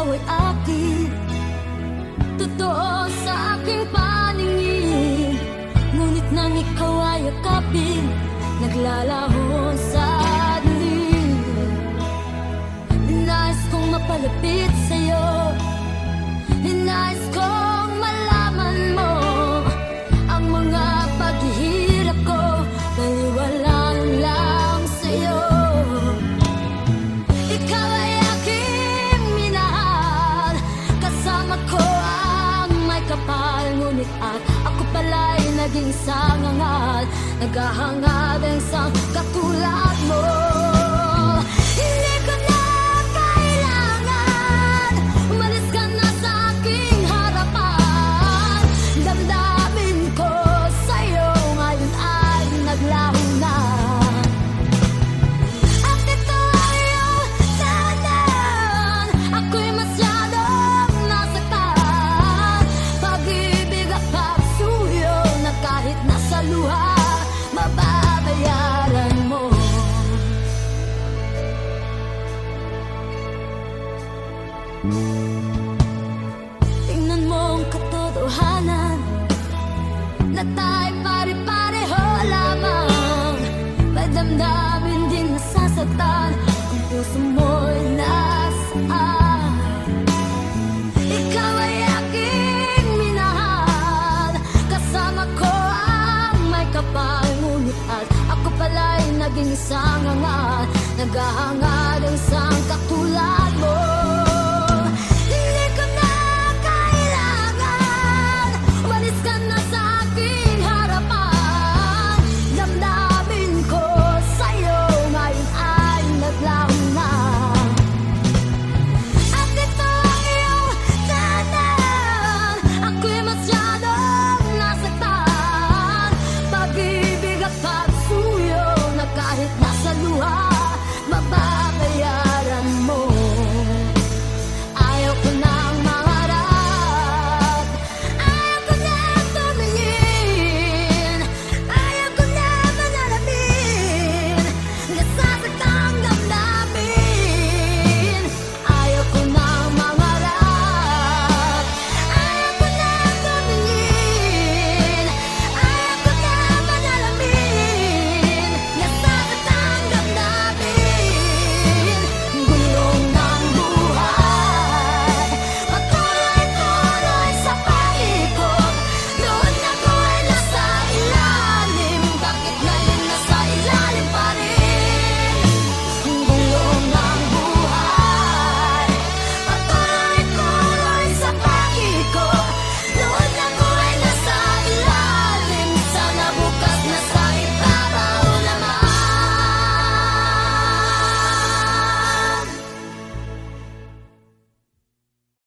ikaw ay akin Totoo sa aking paningin. Ngunit nang ikaw ay akapin Naglalaho sa dilim Ninais kong mapalapit Ngunit at ako pala'y naging sangangal Naghahangad ang isang katulad mo Na tayo pare-pareho lamang. May damdamin din nasasaktan mo'y nasaan. Ikaw ay aking Kasama ko ang may kapal Ngunit at naging isang angal. Naghahangad ang kakal